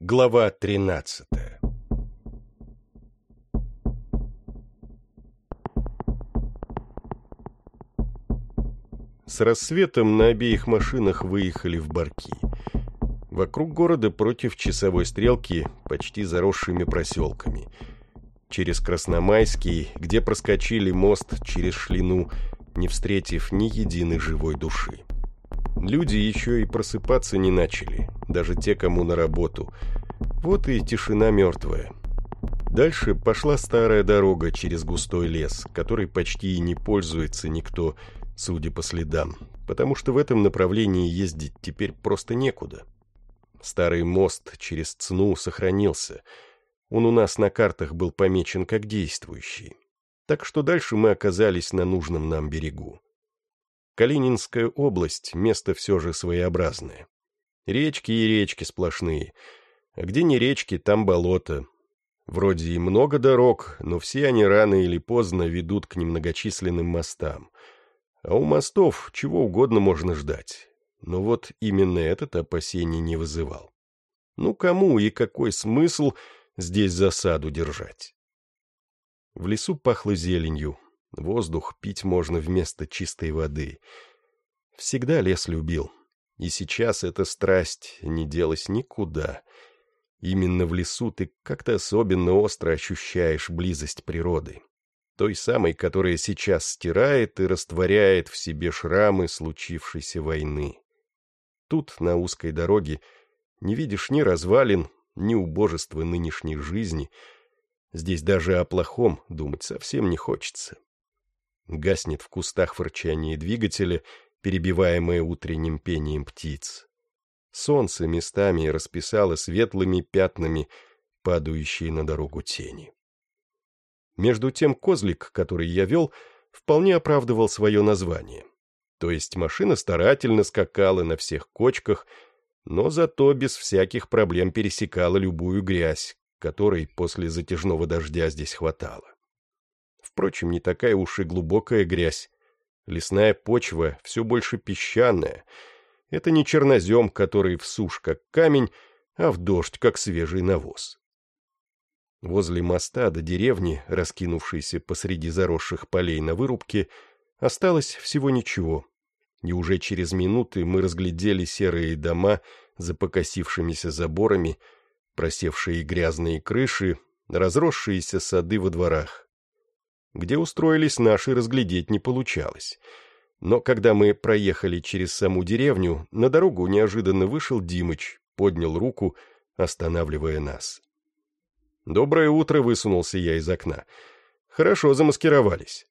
Глава тринадцатая С рассветом на обеих машинах выехали в Барки. Вокруг города против часовой стрелки, почти заросшими проселками. Через Красномайский, где проскочили мост через Шлину, не встретив ни единой живой души. Люди еще и просыпаться не начали, даже те, кому на работу. Вот и тишина мертвая. Дальше пошла старая дорога через густой лес, который почти и не пользуется никто, судя по следам, потому что в этом направлении ездить теперь просто некуда. Старый мост через Цну сохранился. Он у нас на картах был помечен как действующий. Так что дальше мы оказались на нужном нам берегу. Калининская область — место все же своеобразное. Речки и речки сплошные. А где не речки, там болото. Вроде и много дорог, но все они рано или поздно ведут к немногочисленным мостам. А у мостов чего угодно можно ждать. Но вот именно этот опасений не вызывал. Ну кому и какой смысл здесь засаду держать? В лесу пахло зеленью. Воздух пить можно вместо чистой воды. Всегда лес любил. И сейчас эта страсть не делась никуда. Именно в лесу ты как-то особенно остро ощущаешь близость природы той самой, которая сейчас стирает и растворяет в себе шрамы случившейся войны. Тут, на узкой дороге, не видишь ни развалин, ни убожества нынешней жизни. Здесь даже о плохом думать совсем не хочется. Гаснет в кустах фырчание двигателя, перебиваемое утренним пением птиц. Солнце местами расписало светлыми пятнами падающие на дорогу тени. Между тем козлик, который я вел, вполне оправдывал свое название. То есть машина старательно скакала на всех кочках, но зато без всяких проблем пересекала любую грязь, которой после затяжного дождя здесь хватало. Впрочем, не такая уж и глубокая грязь. Лесная почва все больше песчаная. Это не чернозем, который в сушь как камень, а в дождь как свежий навоз. Возле моста до деревни, раскинувшейся посреди заросших полей на вырубке, осталось всего ничего. И уже через минуты мы разглядели серые дома за покосившимися заборами, просевшие грязные крыши, разросшиеся сады во дворах. Где устроились наши, разглядеть не получалось. Но когда мы проехали через саму деревню, на дорогу неожиданно вышел Димыч, поднял руку, останавливая нас. «Доброе утро!» — высунулся я из окна. «Хорошо замаскировались».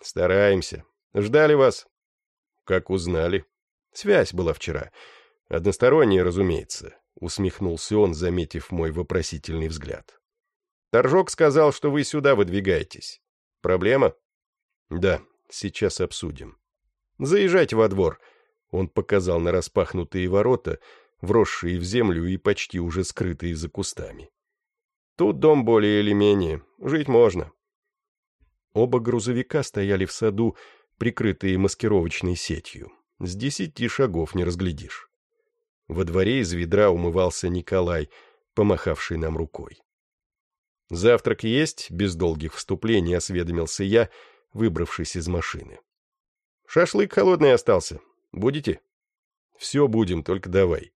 «Стараемся. Ждали вас». «Как узнали?» «Связь была вчера. Односторонняя, разумеется», — усмехнулся он, заметив мой вопросительный взгляд. «Торжок сказал, что вы сюда выдвигаетесь. Проблема?» «Да, сейчас обсудим». «Заезжайте во двор», — он показал на распахнутые ворота, вросшие в землю и почти уже скрытые за кустами. Тут дом более или менее. Жить можно. Оба грузовика стояли в саду, прикрытые маскировочной сетью. С десяти шагов не разглядишь. Во дворе из ведра умывался Николай, помахавший нам рукой. «Завтрак есть?» — без долгих вступлений осведомился я, выбравшись из машины. «Шашлык холодный остался. Будете?» «Все будем, только давай».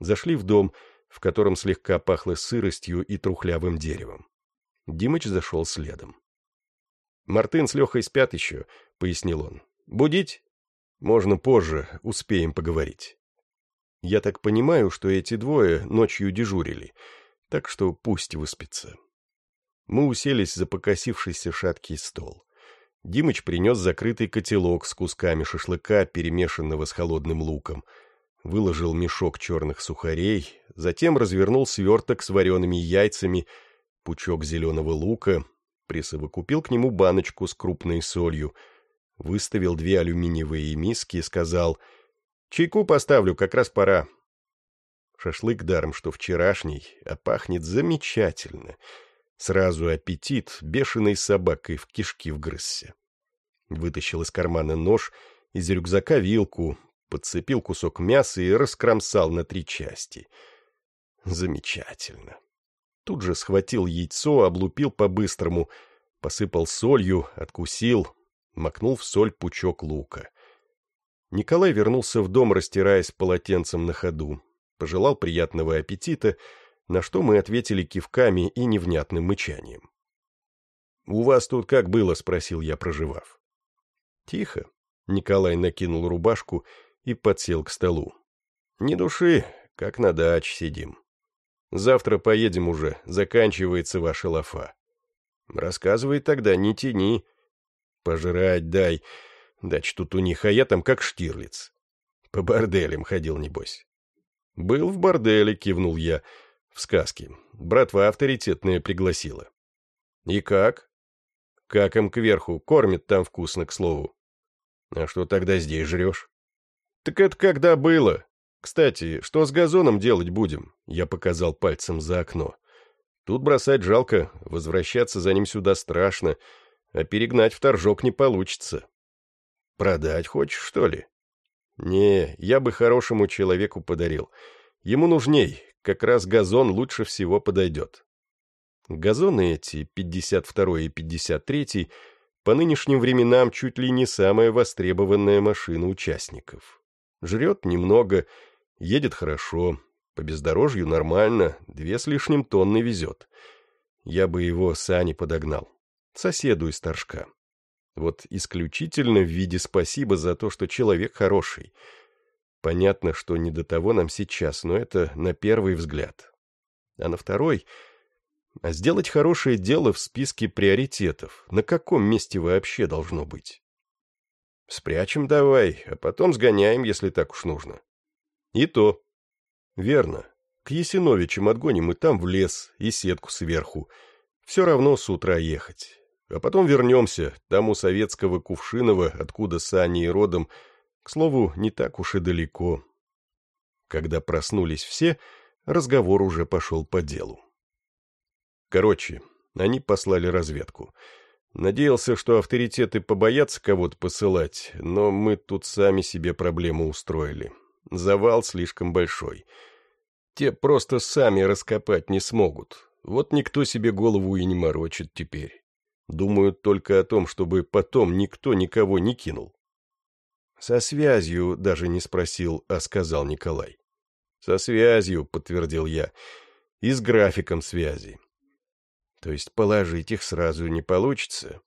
Зашли в дом — в котором слегка пахло сыростью и трухлявым деревом. Димыч зашел следом. «Мартын с Лехой спят еще», — пояснил он. «Будить?» «Можно позже, успеем поговорить». Я так понимаю, что эти двое ночью дежурили, так что пусть выспится. Мы уселись за покосившийся шаткий стол. Димыч принес закрытый котелок с кусками шашлыка, перемешанного с холодным луком — выложил мешок черных сухарей, затем развернул сверток с вареными яйцами, пучок зеленого лука, присовокупил к нему баночку с крупной солью, выставил две алюминиевые миски и сказал «Чайку поставлю, как раз пора». Шашлык даром, что вчерашний, а пахнет замечательно. Сразу аппетит бешеной собакой в кишки вгрызся. Вытащил из кармана нож, из рюкзака вилку, подцепил кусок мяса и раскромсал на три части. Замечательно. Тут же схватил яйцо, облупил по-быстрому, посыпал солью, откусил, макнул в соль пучок лука. Николай вернулся в дом, растираясь полотенцем на ходу, пожелал приятного аппетита, на что мы ответили кивками и невнятным мычанием. «У вас тут как было?» — спросил я, проживав. «Тихо». Николай накинул рубашку и подсел к столу. «Не души, как на даче сидим. Завтра поедем уже, заканчивается ваша лафа. Рассказывай тогда, не тяни. Пожрать дай. Дач тут у них, а я там как Штирлиц. По борделям ходил, небось. Был в борделе, кивнул я. В сказке. Братва авторитетная пригласила. И как? Как им кверху, кормят там вкусно, к слову. А что тогда здесь жрешь? Так это когда было. «Кстати, что с газоном делать будем?» Я показал пальцем за окно. «Тут бросать жалко, возвращаться за ним сюда страшно, а перегнать в торжок не получится». «Продать хочешь, что ли?» «Не, я бы хорошему человеку подарил. Ему нужней, как раз газон лучше всего подойдет». Газоны эти, 52 и 53 по нынешним временам чуть ли не самая востребованная машина участников. Жрет немного, Едет хорошо, по бездорожью нормально, две с лишним тонны везет. Я бы его Сани подогнал. Соседу из Торжка. Вот исключительно в виде спасибо за то, что человек хороший. Понятно, что не до того нам сейчас, но это на первый взгляд. А на второй... А сделать хорошее дело в списке приоритетов на каком месте вообще должно быть? Спрячем давай, а потом сгоняем, если так уж нужно. И то. Верно. К Есиновичам отгоним и там в лес, и сетку сверху. Все равно с утра ехать. А потом вернемся, там у советского Кувшинова, откуда с Аней родом, к слову, не так уж и далеко. Когда проснулись все, разговор уже пошел по делу. Короче, они послали разведку. Надеялся, что авторитеты побоятся кого-то посылать, но мы тут сами себе проблему устроили. Завал слишком большой. Те просто сами раскопать не смогут. Вот никто себе голову и не морочит теперь. Думают только о том, чтобы потом никто никого не кинул. Со связью даже не спросил, а сказал Николай. Со связью, подтвердил я, и с графиком связи. То есть положить их сразу не получится?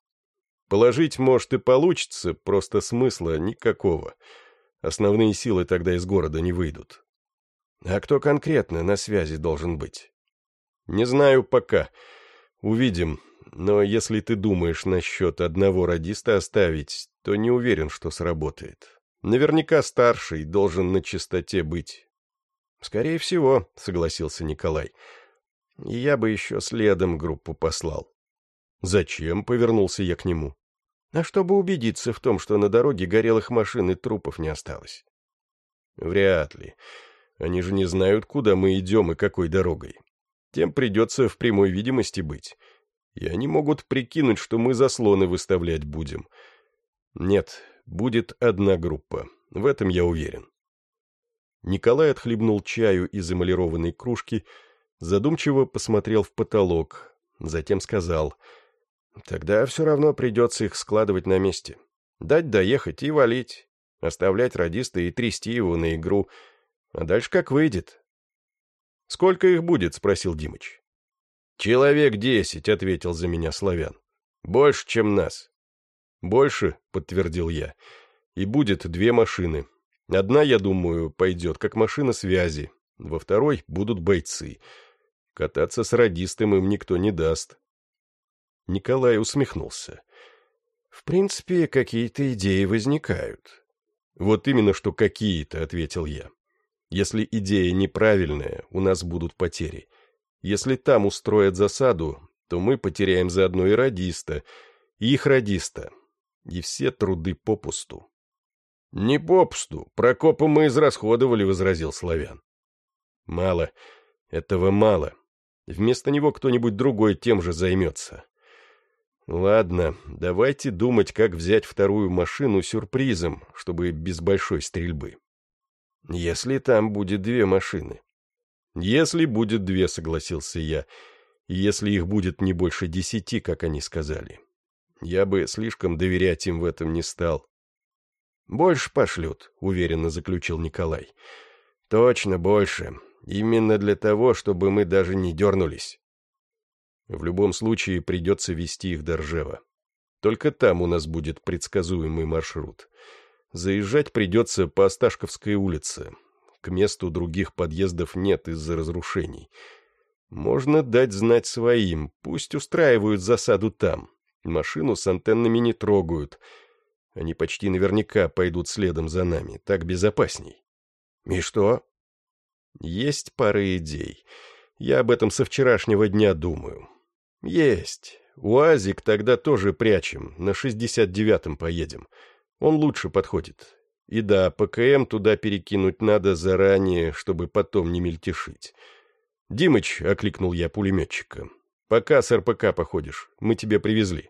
Положить, может, и получится, просто смысла никакого. Основные силы тогда из города не выйдут. А кто конкретно на связи должен быть? Не знаю пока. Увидим. Но если ты думаешь насчет одного радиста оставить, то не уверен, что сработает. Наверняка старший должен на чистоте быть. Скорее всего, согласился Николай. Я бы еще следом группу послал. Зачем? Повернулся я к нему а чтобы убедиться в том, что на дороге горелых машин и трупов не осталось. Вряд ли. Они же не знают, куда мы идем и какой дорогой. Тем придется в прямой видимости быть. И они могут прикинуть, что мы заслоны выставлять будем. Нет, будет одна группа. В этом я уверен. Николай отхлебнул чаю из эмалированной кружки, задумчиво посмотрел в потолок, затем сказал — Тогда все равно придется их складывать на месте. Дать доехать и валить. Оставлять радиста и трясти его на игру. А дальше как выйдет. «Сколько их будет?» — спросил Димыч. «Человек десять», — ответил за меня славян. «Больше, чем нас». «Больше», — подтвердил я. «И будет две машины. Одна, я думаю, пойдет как машина связи. Во второй будут бойцы. Кататься с радистом им никто не даст. Николай усмехнулся. «В принципе, какие-то идеи возникают». «Вот именно, что какие-то», — ответил я. «Если идея неправильная, у нас будут потери. Если там устроят засаду, то мы потеряем заодно и радиста, и их радиста, и все труды попусту». «Не попусту. Прокопа мы израсходовали», — возразил Славян. «Мало. Этого мало. Вместо него кто-нибудь другой тем же займется. Ладно, давайте думать, как взять вторую машину сюрпризом, чтобы без большой стрельбы. Если там будет две машины. «Если будет две», — согласился я, — «если их будет не больше десяти, как они сказали. Я бы слишком доверять им в этом не стал». «Больше пошлют», — уверенно заключил Николай. «Точно больше. Именно для того, чтобы мы даже не дернулись». В любом случае придется вести их до Ржева. Только там у нас будет предсказуемый маршрут. Заезжать придется по Осташковской улице. К месту других подъездов нет из-за разрушений. Можно дать знать своим, пусть устраивают засаду там. Машину с антеннами не трогают. Они почти наверняка пойдут следом за нами, так безопасней. И что? Есть пара идей. Я об этом со вчерашнего дня думаю. Есть. УАЗик тогда тоже прячем, на 69-м поедем. Он лучше подходит. И да, ПКМ туда перекинуть надо заранее, чтобы потом не мельтешить. «Димыч», — окликнул я пулеметчика, — «пока с РПК походишь, мы тебе привезли».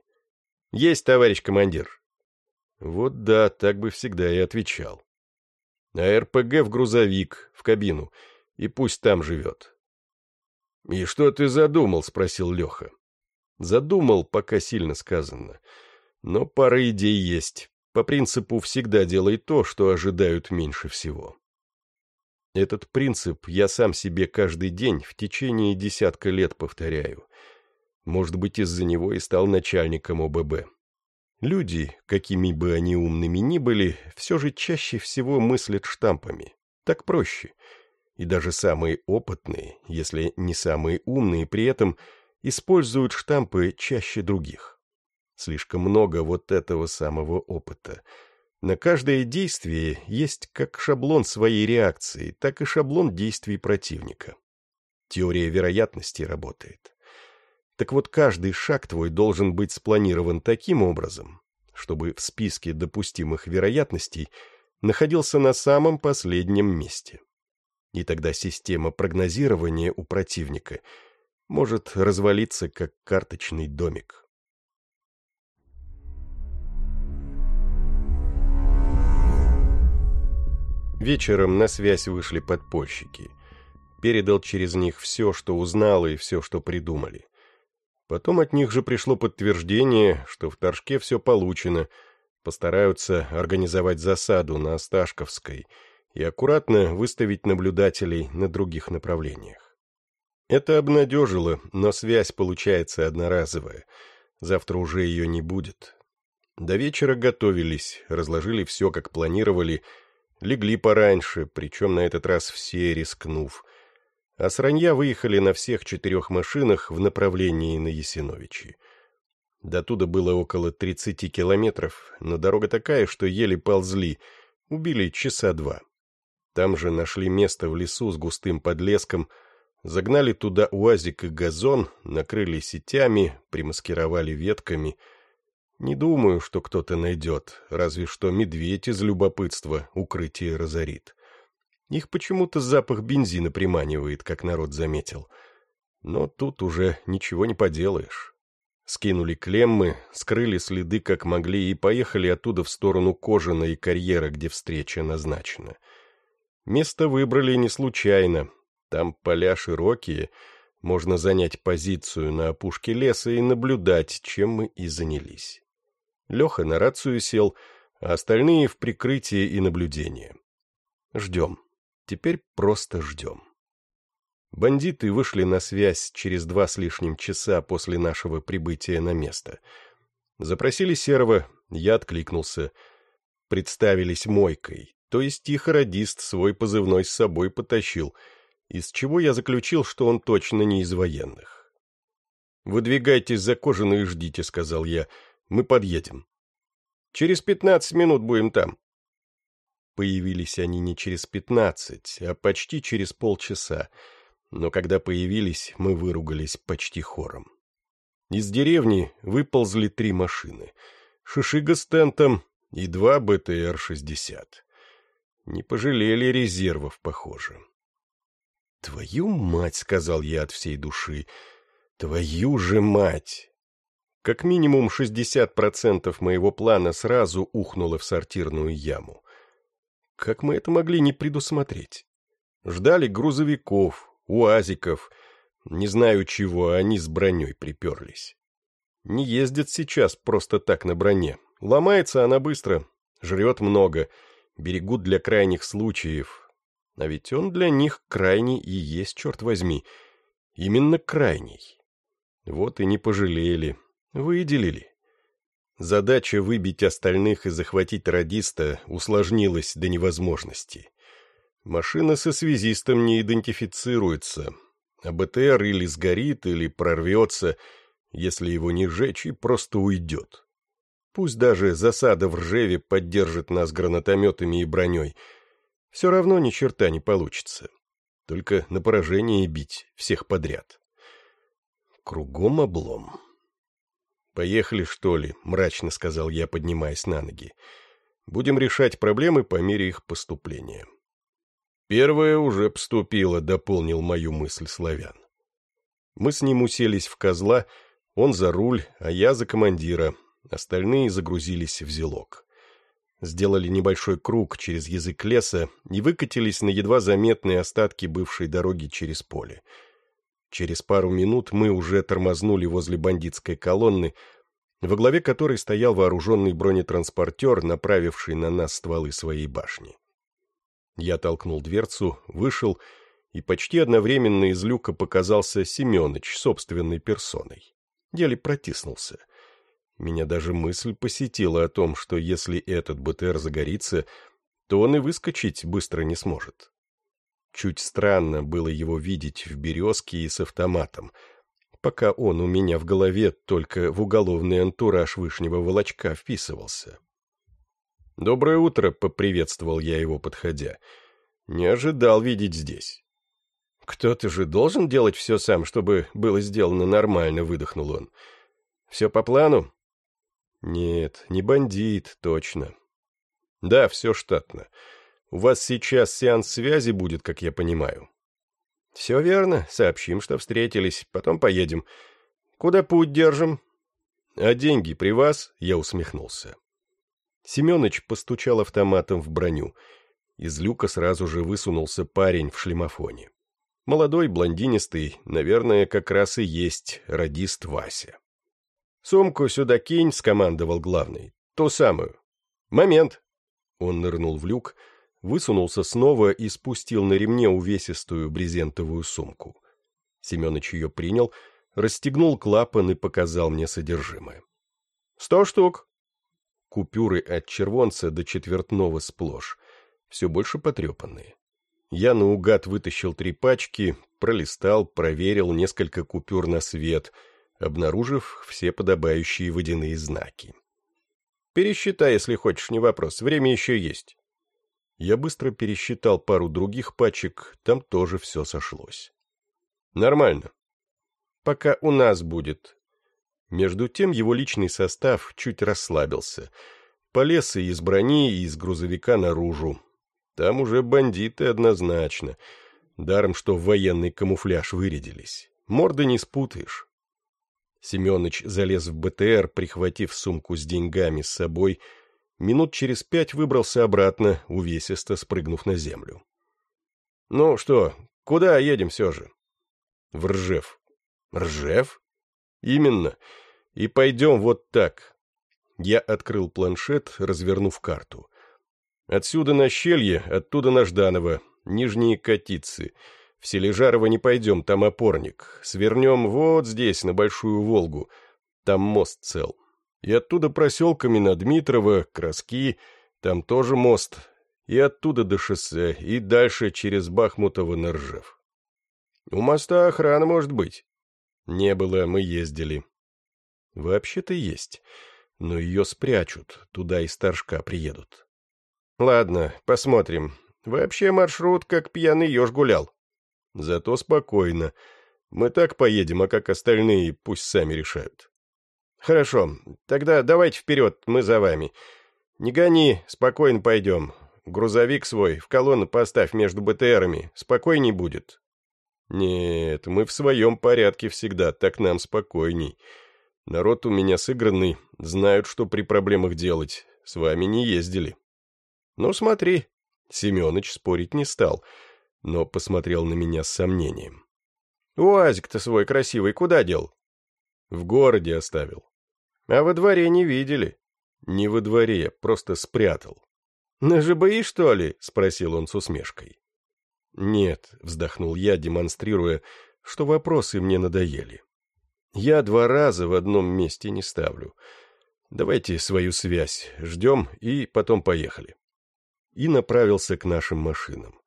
«Есть, товарищ командир». Вот да, так бы всегда и отвечал. А РПГ в грузовик, в кабину, и пусть там живет. «И что ты задумал?» — спросил Леха. Задумал, пока сильно сказано. Но пара идей есть. По принципу «всегда делай то, что ожидают меньше всего». Этот принцип я сам себе каждый день в течение десятка лет повторяю. Может быть, из-за него и стал начальником ОББ. Люди, какими бы они умными ни были, все же чаще всего мыслят штампами. Так проще. И даже самые опытные, если не самые умные, при этом – используют штампы чаще других. Слишком много вот этого самого опыта. На каждое действие есть как шаблон своей реакции, так и шаблон действий противника. Теория вероятности работает. Так вот, каждый шаг твой должен быть спланирован таким образом, чтобы в списке допустимых вероятностей находился на самом последнем месте. И тогда система прогнозирования у противника – может развалиться, как карточный домик. Вечером на связь вышли подпольщики. Передал через них все, что узнал, и все, что придумали. Потом от них же пришло подтверждение, что в Торжке все получено, постараются организовать засаду на Осташковской и аккуратно выставить наблюдателей на других направлениях. Это обнадежило, но связь получается одноразовая. Завтра уже ее не будет. До вечера готовились, разложили все, как планировали, легли пораньше, причем на этот раз все рискнув. А с ранья выехали на всех четырех машинах в направлении на Ясиновичи. До туда было около тридцати километров, но дорога такая, что еле ползли, убили часа два. Там же нашли место в лесу с густым подлеском — Загнали туда уазик и газон, накрыли сетями, примаскировали ветками. Не думаю, что кто-то найдет, разве что медведь из любопытства укрытие разорит. Их почему-то запах бензина приманивает, как народ заметил. Но тут уже ничего не поделаешь. Скинули клеммы, скрыли следы как могли и поехали оттуда в сторону Кожина и карьера, где встреча назначена. Место выбрали не случайно, там поля широкие, можно занять позицию на опушке леса и наблюдать, чем мы и занялись. Леха на рацию сел, а остальные в прикрытие и наблюдение. Ждем. Теперь просто ждем. Бандиты вышли на связь через два с лишним часа после нашего прибытия на место. Запросили Серого, я откликнулся. Представились Мойкой, то есть тихо-радист свой позывной с собой потащил — из чего я заключил, что он точно не из военных. «Выдвигайтесь за кожаную и ждите», — сказал я. «Мы подъедем». «Через пятнадцать минут будем там». Появились они не через пятнадцать, а почти через полчаса, но когда появились, мы выругались почти хором. Из деревни выползли три машины. Шишига с тентом и два БТР-60. Не пожалели резервов, похоже. «Твою мать!» — сказал я от всей души. «Твою же мать!» Как минимум 60% моего плана сразу ухнуло в сортирную яму. Как мы это могли не предусмотреть? Ждали грузовиков, уазиков, не знаю чего, они с броней приперлись. Не ездят сейчас просто так на броне. Ломается она быстро, жрет много, берегут для крайних случаев. А ведь он для них крайний и есть, черт возьми. Именно крайний. Вот и не пожалели, выделили. Задача выбить остальных и захватить радиста усложнилась до невозможности. Машина со связистом не идентифицируется, а БТР или сгорит, или прорвется, если его не сжечь, и просто уйдет. Пусть даже засада в Ржеве поддержит нас гранатометами и броней, все равно ни черта не получится. Только на поражение бить всех подряд. Кругом облом. «Поехали, что ли?» — мрачно сказал я, поднимаясь на ноги. «Будем решать проблемы по мере их поступления». «Первое уже поступило», — дополнил мою мысль славян. Мы с ним уселись в козла, он за руль, а я за командира, остальные загрузились в зелок. Сделали небольшой круг через язык леса и выкатились на едва заметные остатки бывшей дороги через поле — Через пару минут мы уже тормознули возле бандитской колонны, во главе которой стоял вооруженный бронетранспортер, направивший на нас стволы своей башни. Я толкнул дверцу, вышел, и почти одновременно из люка показался Семеныч собственной персоной. Еле протиснулся. Меня даже мысль посетила о том, что если этот БТР загорится, то он и выскочить быстро не сможет. Чуть странно было его видеть в березке и с автоматом, пока он у меня в голове только в уголовный антураж вышнего волочка вписывался. «Доброе утро», — поприветствовал я его, подходя. «Не ожидал видеть здесь». «Кто-то же должен делать все сам, чтобы было сделано нормально», — выдохнул он. «Все по плану?» «Нет, не бандит, точно». «Да, все штатно. У вас сейчас сеанс связи будет, как я понимаю. Все верно. Сообщим, что встретились. Потом поедем. Куда путь держим? А деньги при вас? Я усмехнулся. Семеныч постучал автоматом в броню. Из люка сразу же высунулся парень в шлемофоне. Молодой, блондинистый, наверное, как раз и есть радист Вася. «Сумку сюда кинь», — скомандовал главный. «Ту самую». «Момент». Он нырнул в люк, — высунулся снова и спустил на ремне увесистую брезентовую сумку. Семеныч ее принял, расстегнул клапан и показал мне содержимое. «Сто штук!» Купюры от червонца до четвертного сплошь, все больше потрепанные. Я наугад вытащил три пачки, пролистал, проверил несколько купюр на свет, обнаружив все подобающие водяные знаки. «Пересчитай, если хочешь, не вопрос, время еще есть». Я быстро пересчитал пару других пачек, там тоже все сошлось. Нормально. Пока у нас будет. Между тем его личный состав чуть расслабился. Полез и из брони, и из грузовика наружу. Там уже бандиты однозначно. Даром, что в военный камуфляж вырядились. Морды не спутаешь. Семеныч залез в БТР, прихватив сумку с деньгами с собой, минут через пять выбрался обратно, увесисто спрыгнув на землю. «Ну что, куда едем все же?» «В Ржев». «Ржев?» «Именно. И пойдем вот так». Я открыл планшет, развернув карту. «Отсюда на Щелье, оттуда на Жданово, Нижние Котицы. В Сележарово не пойдем, там опорник. Свернем вот здесь, на Большую Волгу. Там мост цел и оттуда проселками на Дмитрово, Краски, там тоже мост, и оттуда до шоссе, и дальше через Бахмутово на Ржев. У моста охрана может быть. Не было, мы ездили. Вообще-то есть, но ее спрячут, туда и старшка приедут. Ладно, посмотрим. Вообще маршрут как пьяный еж гулял. Зато спокойно. Мы так поедем, а как остальные пусть сами решают. «Хорошо, тогда давайте вперед, мы за вами. Не гони, спокойно пойдем. Грузовик свой в колонну поставь между БТРами, спокойней будет». «Нет, мы в своем порядке всегда, так нам спокойней. Народ у меня сыгранный, знают, что при проблемах делать. С вами не ездили». «Ну, смотри». Семенович спорить не стал, но посмотрел на меня с сомнением. «Уазик-то свой красивый куда дел?» «В городе оставил». «А во дворе не видели?» «Не во дворе, просто спрятал». «На ЖБИ, что ли?» — спросил он с усмешкой. «Нет», — вздохнул я, демонстрируя, что вопросы мне надоели. «Я два раза в одном месте не ставлю. Давайте свою связь ждем и потом поехали». И направился к нашим машинам.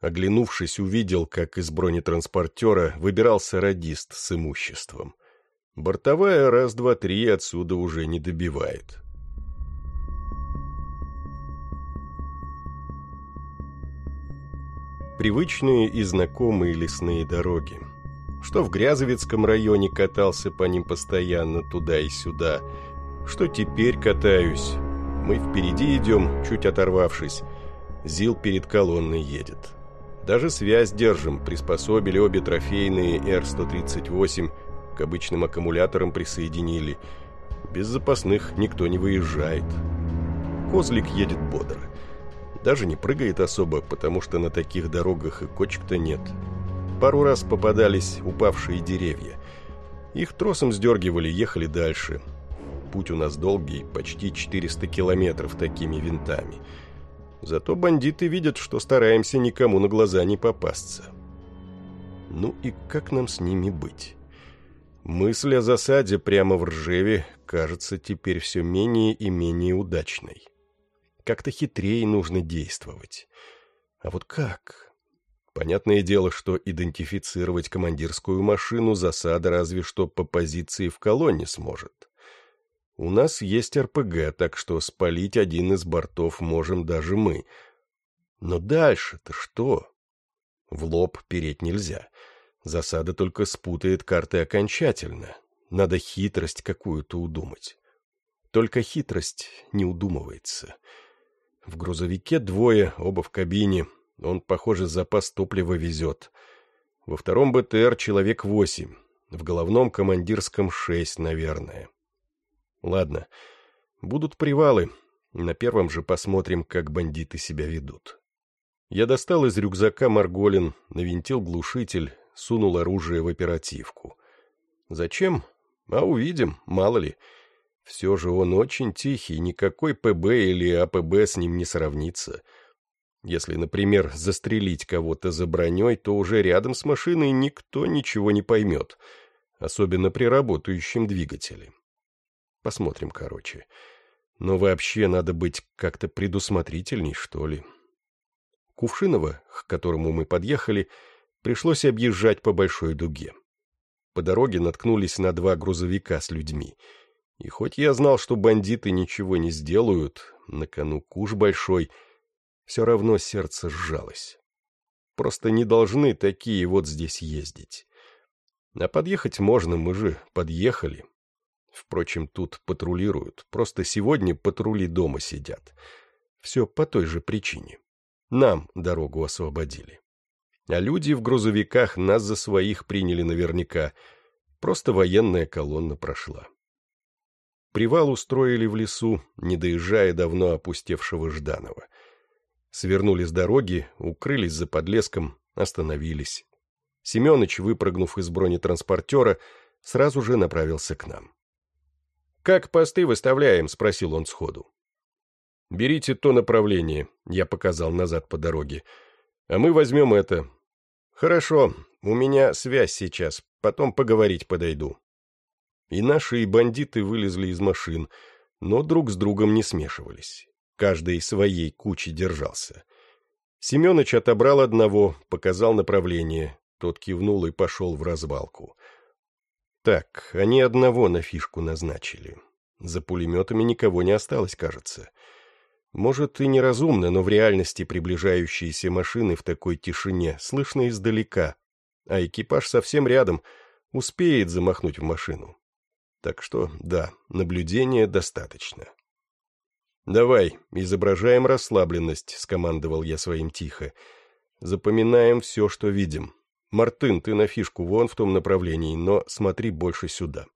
Оглянувшись, увидел, как из бронетранспортера выбирался радист с имуществом. Бортовая раз-два-три отсюда уже не добивает. Привычные и знакомые лесные дороги. Что в Грязовецком районе катался по ним постоянно туда и сюда, что теперь катаюсь. Мы впереди идем, чуть оторвавшись. Зил перед колонной едет. Даже связь держим, приспособили обе трофейные Р-138, к обычным аккумуляторам присоединили. Без запасных никто не выезжает. Козлик едет бодро. Даже не прыгает особо, потому что на таких дорогах и кочек-то нет. Пару раз попадались упавшие деревья. Их тросом сдергивали, ехали дальше. Путь у нас долгий, почти 400 километров такими винтами – Зато бандиты видят, что стараемся никому на глаза не попасться. Ну и как нам с ними быть? Мысль о засаде прямо в Ржеве кажется теперь все менее и менее удачной. Как-то хитрее нужно действовать. А вот как? Понятное дело, что идентифицировать командирскую машину засада разве что по позиции в колонне сможет. У нас есть РПГ, так что спалить один из бортов можем даже мы. Но дальше-то что? В лоб переть нельзя. Засада только спутает карты окончательно. Надо хитрость какую-то удумать. Только хитрость не удумывается. В грузовике двое, оба в кабине. Он, похоже, запас топлива везет. Во втором БТР человек восемь. В головном командирском шесть, наверное. Ладно, будут привалы. На первом же посмотрим, как бандиты себя ведут. Я достал из рюкзака Марголин, навинтил глушитель, сунул оружие в оперативку. Зачем? А увидим, мало ли. Все же он очень тихий, никакой ПБ или АПБ с ним не сравнится. Если, например, застрелить кого-то за броней, то уже рядом с машиной никто ничего не поймет, особенно при работающем двигателе. Посмотрим, короче. Но вообще надо быть как-то предусмотрительней, что ли. Кувшиново, к которому мы подъехали, пришлось объезжать по большой дуге. По дороге наткнулись на два грузовика с людьми. И хоть я знал, что бандиты ничего не сделают, на кону куш большой, все равно сердце сжалось. Просто не должны такие вот здесь ездить. А подъехать можно, мы же подъехали. Впрочем, тут патрулируют. Просто сегодня патрули дома сидят. Все по той же причине. Нам дорогу освободили. А люди в грузовиках нас за своих приняли наверняка. Просто военная колонна прошла. Привал устроили в лесу, не доезжая давно опустевшего Жданова. Свернули с дороги, укрылись за подлеском, остановились. Семеныч, выпрыгнув из бронетранспортера, сразу же направился к нам. «Как посты выставляем?» — спросил он сходу. «Берите то направление», — я показал назад по дороге. «А мы возьмем это». «Хорошо, у меня связь сейчас, потом поговорить подойду». И наши, и бандиты вылезли из машин, но друг с другом не смешивались. Каждый своей кучи держался. Семенович отобрал одного, показал направление. Тот кивнул и пошел в развалку. Так, они одного на фишку назначили. За пулеметами никого не осталось, кажется. Может, и неразумно, но в реальности приближающиеся машины в такой тишине слышно издалека, а экипаж совсем рядом, успеет замахнуть в машину. Так что, да, наблюдения достаточно. «Давай, изображаем расслабленность», — скомандовал я своим тихо. «Запоминаем все, что видим. «Мартын, ты на фишку вон в том направлении, но смотри больше сюда».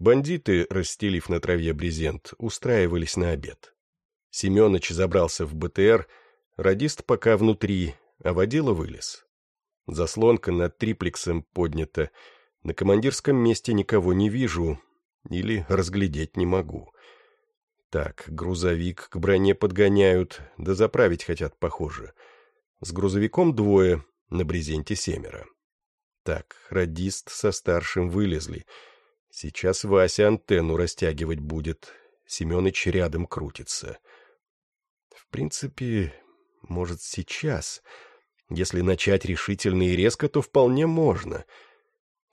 Бандиты, расстелив на траве брезент, устраивались на обед. Семенович забрался в БТР, радист пока внутри, а водила вылез. Заслонка над триплексом поднята. На командирском месте никого не вижу. Или разглядеть не могу. Так, грузовик к броне подгоняют, да заправить хотят, похоже. С грузовиком двое, на брезенте семеро. Так, радист со старшим вылезли. Сейчас Вася антенну растягивать будет. Семеныч рядом крутится. Принципе, может, сейчас... Если начать решительно и резко, то вполне можно.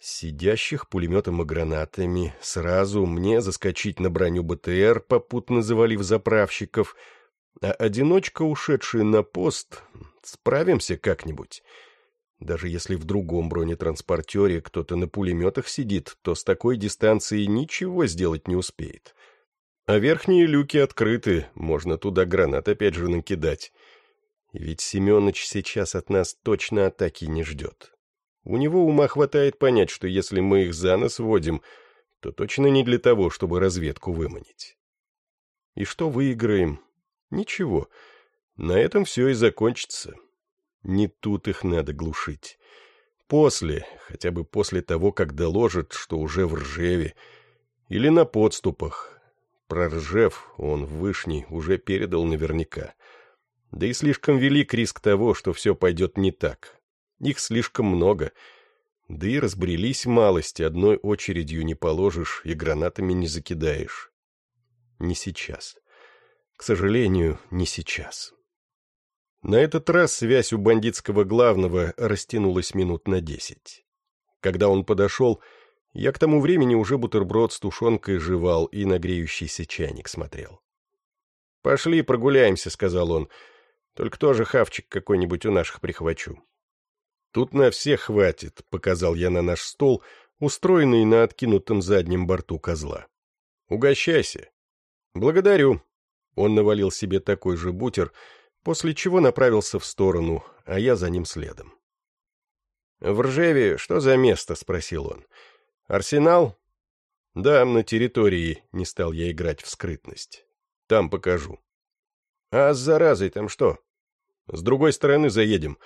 Сидящих пулеметом и гранатами, сразу мне заскочить на броню БТР, попутно завалив заправщиков, а одиночка, ушедший на пост, справимся как-нибудь. Даже если в другом бронетранспортере кто-то на пулеметах сидит, то с такой дистанции ничего сделать не успеет. А верхние люки открыты, можно туда гранат опять же накидать. Ведь Семенович сейчас от нас точно атаки не ждет. У него ума хватает понять, что если мы их за нос водим, то точно не для того, чтобы разведку выманить. И что выиграем? Ничего. На этом все и закончится. Не тут их надо глушить. После, хотя бы после того, как доложат, что уже в Ржеве, или на подступах. Про Ржев он в Вышней уже передал наверняка. Да и слишком велик риск того, что все пойдет не так. Их слишком много. Да и разбрелись малости, одной очередью не положишь и гранатами не закидаешь. Не сейчас. К сожалению, не сейчас. На этот раз связь у бандитского главного растянулась минут на десять. Когда он подошел, я к тому времени уже бутерброд с тушенкой жевал и на греющийся чайник смотрел. «Пошли прогуляемся», — сказал он, — только тоже хавчик какой-нибудь у наших прихвачу. Тут на всех хватит, показал я на наш стол, устроенный на откинутом заднем борту козла. Угощайся. Благодарю. Он навалил себе такой же бутер, после чего направился в сторону, а я за ним следом. «В Ржеве что за место?» — спросил он. «Арсенал?» «Да, на территории», — не стал я играть в скрытность. «Там покажу». «А с заразой там что?» С другой стороны заедем.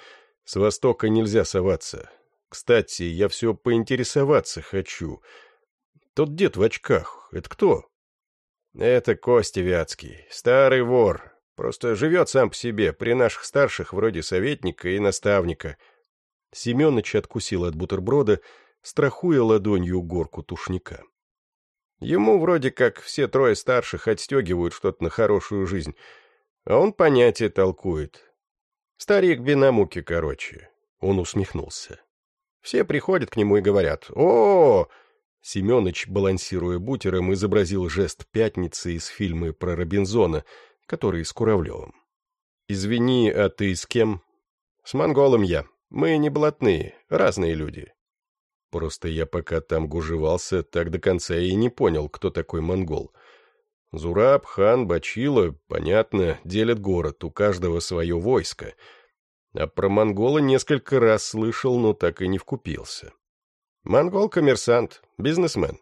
С востока нельзя соваться. Кстати, я все поинтересоваться хочу. Тот дед в очках, это кто? Это Костя Вятский, старый вор. Просто живет сам по себе, при наших старших вроде советника и наставника. Семеныч откусил от бутерброда, страхуя ладонью горку тушника. Ему вроде как все трое старших отстегивают что-то на хорошую жизнь, а он понятие толкует. Старик Бенамуки, короче. Он усмехнулся. Все приходят к нему и говорят «О!», -о Семеныч, балансируя бутером, изобразил жест пятницы из фильма про Робинзона, который с Куравлевым. «Извини, а ты с кем?» «С монголом я. Мы не блатные, разные люди». Просто я пока там гужевался, так до конца и не понял, кто такой монгол. Зураб, хан, Бачила, понятно, делят город, у каждого свое войско. А про монгола несколько раз слышал, но так и не вкупился. Монгол — коммерсант, бизнесмен.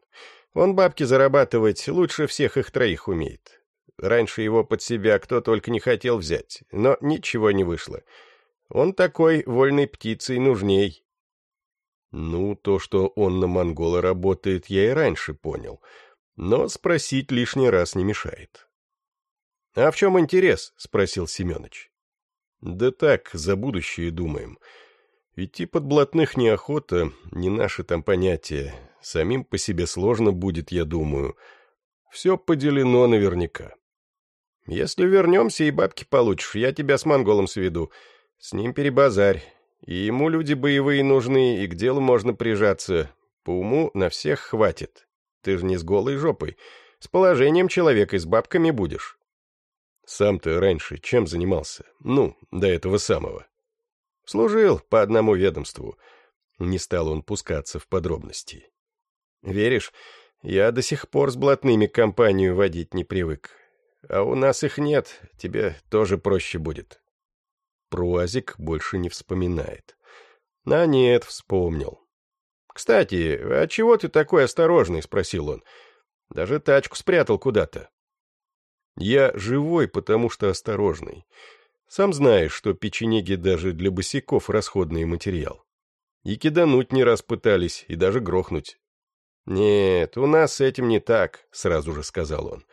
Он бабки зарабатывать лучше всех их троих умеет. Раньше его под себя кто только не хотел взять, но ничего не вышло. Он такой вольной птицей нужней. Ну, то, что он на монгола работает, я и раньше понял — но спросить лишний раз не мешает. — А в чем интерес? — спросил Семенович. — Да так, за будущее думаем. Идти под блатных неохота, не наши там понятия. Самим по себе сложно будет, я думаю. Все поделено наверняка. Если вернемся и бабки получишь, я тебя с монголом сведу. С ним перебазарь. И ему люди боевые нужны, и к делу можно прижаться. По уму на всех хватит. Ты же не с голой жопой. С положением человека и с бабками будешь. Сам ты раньше чем занимался? Ну, до этого самого. Служил по одному ведомству. Не стал он пускаться в подробности. Веришь, я до сих пор с блатными компанию водить не привык. А у нас их нет, тебе тоже проще будет. Пруазик больше не вспоминает. А нет, вспомнил. «Кстати, а чего ты такой осторожный?» — спросил он. «Даже тачку спрятал куда-то». «Я живой, потому что осторожный. Сам знаешь, что печенеги даже для босиков расходный материал. И кидануть не раз пытались, и даже грохнуть. «Нет, у нас с этим не так», — сразу же сказал он.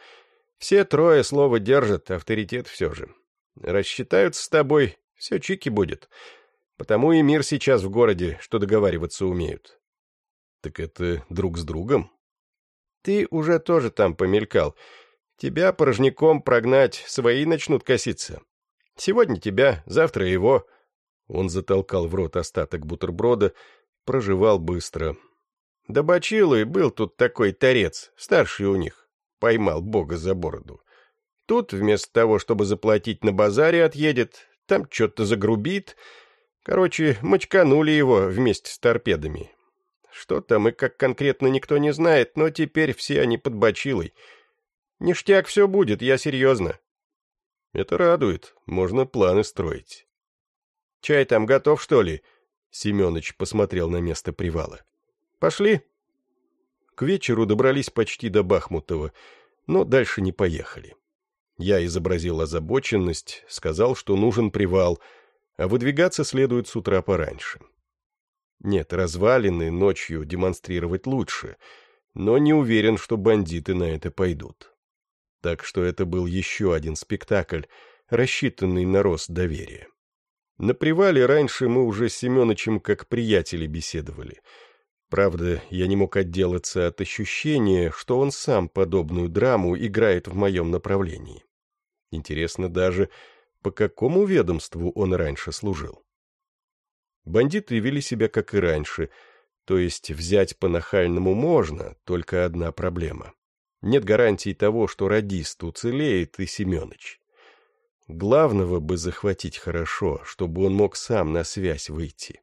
«Все трое слова держат, авторитет все же. Рассчитаются с тобой, все чики будет. Потому и мир сейчас в городе, что договариваться умеют». «Так это друг с другом?» «Ты уже тоже там помелькал. Тебя порожняком прогнать, свои начнут коситься. Сегодня тебя, завтра его». Он затолкал в рот остаток бутерброда, проживал быстро, да Бачилы был тут такой торец, старший у них. Поймал бога за бороду. Тут вместо того, чтобы заплатить на базаре, отъедет, там что-то загрубит. Короче, мочканули его вместе с торпедами. Что там и как конкретно никто не знает, но теперь все они под Бачилой. Ништяк все будет, я серьезно. Это радует, можно планы строить. Чай там готов, что ли? Семенович посмотрел на место привала. Пошли. К вечеру добрались почти до Бахмутова, но дальше не поехали. Я изобразил озабоченность, сказал, что нужен привал, а выдвигаться следует с утра пораньше. Нет, развалины ночью демонстрировать лучше, но не уверен, что бандиты на это пойдут. Так что это был еще один спектакль, рассчитанный на рост доверия. На привале раньше мы уже с Семеновичем как приятели беседовали — Правда, я не мог отделаться от ощущения, что он сам подобную драму играет в моем направлении. Интересно даже, по какому ведомству он раньше служил. Бандиты вели себя как и раньше, то есть взять по-нахальному можно, только одна проблема. Нет гарантий того, что радист уцелеет и Семенович. Главного бы захватить хорошо, чтобы он мог сам на связь выйти.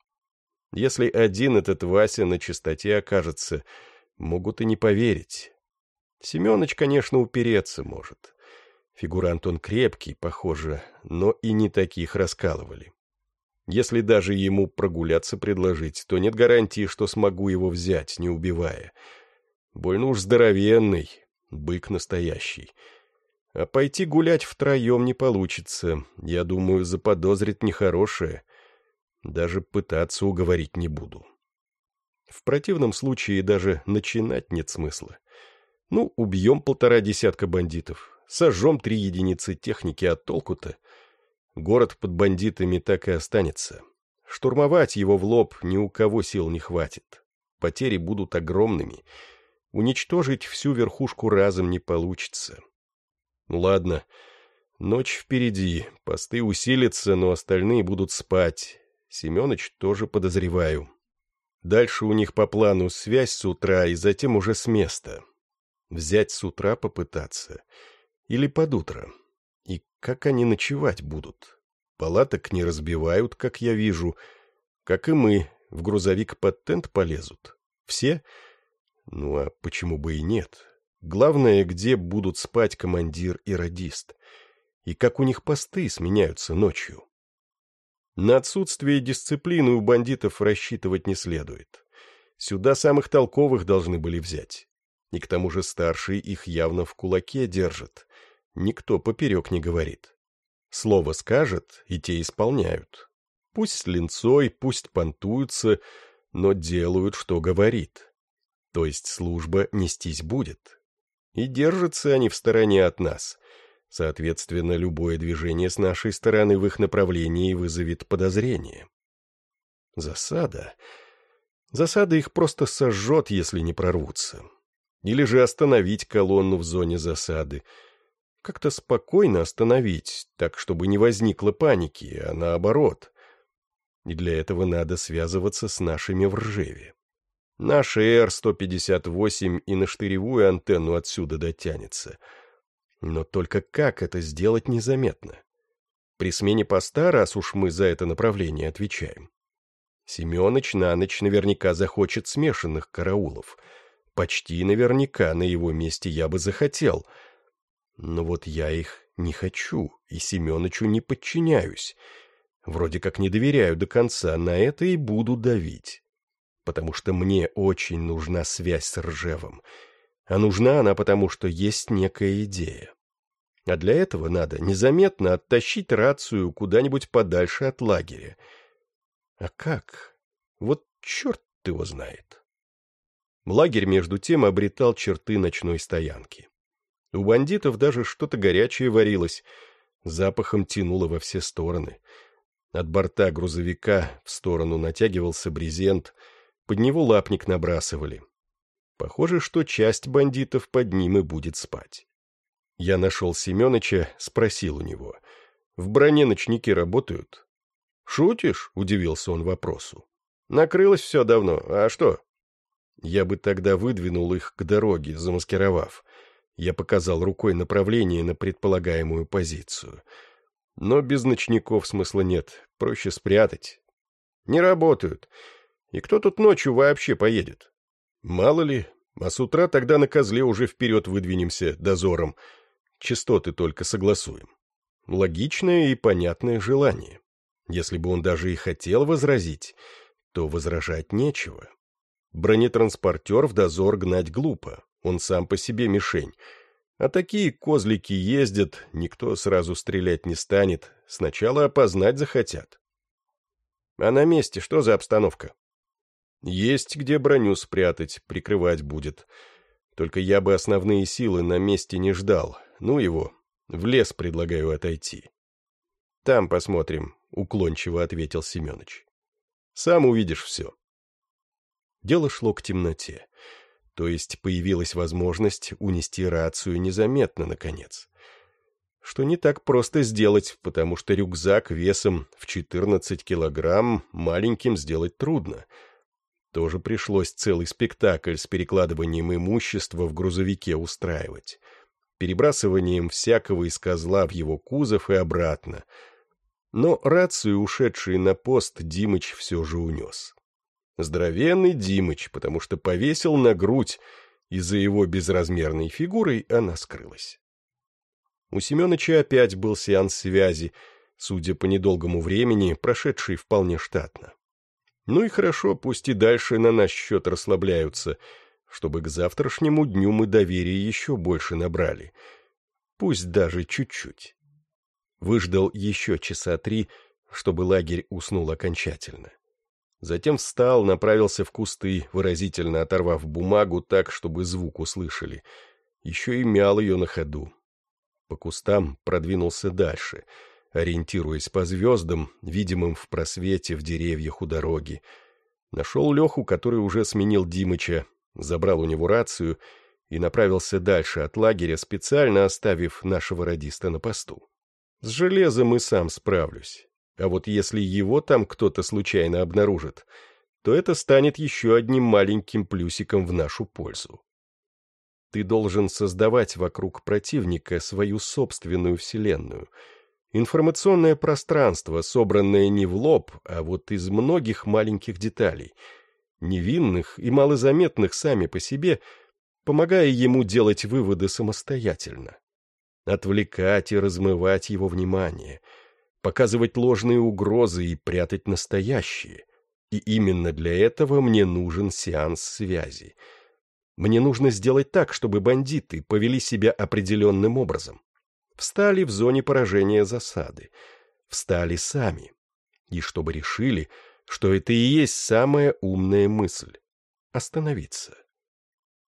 Если один этот Вася на чистоте окажется, могут и не поверить. Семенович, конечно, упереться может. Фигурант он крепкий, похоже, но и не таких раскалывали. Если даже ему прогуляться предложить, то нет гарантии, что смогу его взять, не убивая. Больно уж здоровенный, бык настоящий. А пойти гулять втроем не получится. Я думаю, заподозрит нехорошее — даже пытаться уговорить не буду. В противном случае даже начинать нет смысла. Ну, убьем полтора десятка бандитов, сожжем три единицы техники, а толку-то? Город под бандитами так и останется. Штурмовать его в лоб ни у кого сил не хватит. Потери будут огромными. Уничтожить всю верхушку разом не получится. Ну ладно, ночь впереди, посты усилятся, но остальные будут спать, Семёныч тоже подозреваю. Дальше у них по плану связь с утра и затем уже с места. Взять с утра попытаться. Или под утро. И как они ночевать будут? Палаток не разбивают, как я вижу. Как и мы, в грузовик под тент полезут. Все? Ну а почему бы и нет? Главное, где будут спать командир и радист. И как у них посты сменяются ночью. На отсутствие дисциплины у бандитов рассчитывать не следует. Сюда самых толковых должны были взять. И к тому же старший их явно в кулаке держит. Никто поперек не говорит. Слово скажет, и те исполняют. Пусть с линцой, пусть понтуются, но делают, что говорит. То есть служба нестись будет. И держатся они в стороне от нас — Соответственно, любое движение с нашей стороны в их направлении вызовет подозрение. Засада. Засада их просто сожжет, если не прорвутся. Или же остановить колонну в зоне засады. Как-то спокойно остановить, так, чтобы не возникло паники, а наоборот. И для этого надо связываться с нашими в Ржеве. Наша Р-158 и на штыревую антенну отсюда дотянется — но только как это сделать незаметно? При смене поста, раз уж мы за это направление отвечаем. Семеныч на ночь наверняка захочет смешанных караулов. Почти наверняка на его месте я бы захотел. Но вот я их не хочу, и Семенычу не подчиняюсь. Вроде как не доверяю до конца, на это и буду давить. Потому что мне очень нужна связь с Ржевом. А нужна она потому, что есть некая идея. А для этого надо незаметно оттащить рацию куда-нибудь подальше от лагеря. А как? Вот черт его знает. Лагерь, между тем, обретал черты ночной стоянки. У бандитов даже что-то горячее варилось, запахом тянуло во все стороны. От борта грузовика в сторону натягивался брезент, под него лапник набрасывали. Похоже, что часть бандитов под ним и будет спать. Я нашел Семеныча, спросил у него. «В броне ночники работают?» «Шутишь?» — удивился он вопросу. «Накрылось все давно. А что?» Я бы тогда выдвинул их к дороге, замаскировав. Я показал рукой направление на предполагаемую позицию. Но без ночников смысла нет, проще спрятать. Не работают. И кто тут ночью вообще поедет? Мало ли, а с утра тогда на козле уже вперед выдвинемся дозором. Частоты только согласуем. Логичное и понятное желание. Если бы он даже и хотел возразить, то возражать нечего. Бронетранспортер в дозор гнать глупо, он сам по себе мишень. А такие козлики ездят, никто сразу стрелять не станет, сначала опознать захотят. А на месте что за обстановка? Есть где броню спрятать, прикрывать будет. Только я бы основные силы на месте не ждал. Ну его, в лес предлагаю отойти. Там посмотрим, — уклончиво ответил Семенович. Сам увидишь все дело шло к темноте. То есть появилась возможность унести рацию незаметно, наконец. Что не так просто сделать, потому что рюкзак весом в 14 килограмм маленьким сделать трудно. Тоже пришлось целый спектакль с перекладыванием имущества в грузовике устраивать. Перебрасыванием всякого из козла в его кузов и обратно. Но рацию, ушедший на пост, Димыч все же унес. Здоровенный Димыч, потому что повесил на грудь, и за его безразмерной фигурой она скрылась. У Семеновича опять был сеанс связи, судя по недолгому времени, прошедший вполне штатно. Ну и хорошо, пусть и дальше на наш счет расслабляются, чтобы к завтрашнему дню мы доверия еще больше набрали. Пусть даже чуть-чуть. Выждал еще часа три, чтобы лагерь уснул окончательно. Затем встал, направился в кусты, выразительно оторвав бумагу так, чтобы звук услышали. Еще и мял ее на ходу. По кустам продвинулся дальше, ориентируясь по звездам, видимым в просвете в деревьях у дороги. Нашел Леху, который уже сменил Димыча, забрал у него рацию и направился дальше от лагеря, специально оставив нашего радиста на посту. С железом и сам справлюсь. А вот если его там кто-то случайно обнаружит, то это станет еще одним маленьким плюсиком в нашу пользу. Ты должен создавать вокруг противника свою собственную вселенную. Информационное пространство, собранное не в лоб, а вот из многих маленьких деталей, невинных и малозаметных сами по себе, помогая ему делать выводы самостоятельно. Отвлекать и размывать его внимание — показывать ложные угрозы и прятать настоящие. И именно для этого мне нужен сеанс связи. Мне нужно сделать так, чтобы бандиты повели себя определенным образом. Встали в зоне поражения засады. Встали сами. И чтобы решили, что это и есть самая умная мысль — остановиться.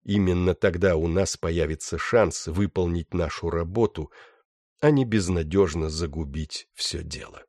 Именно тогда у нас появится шанс выполнить нашу работу — а не безнадежно загубить все дело.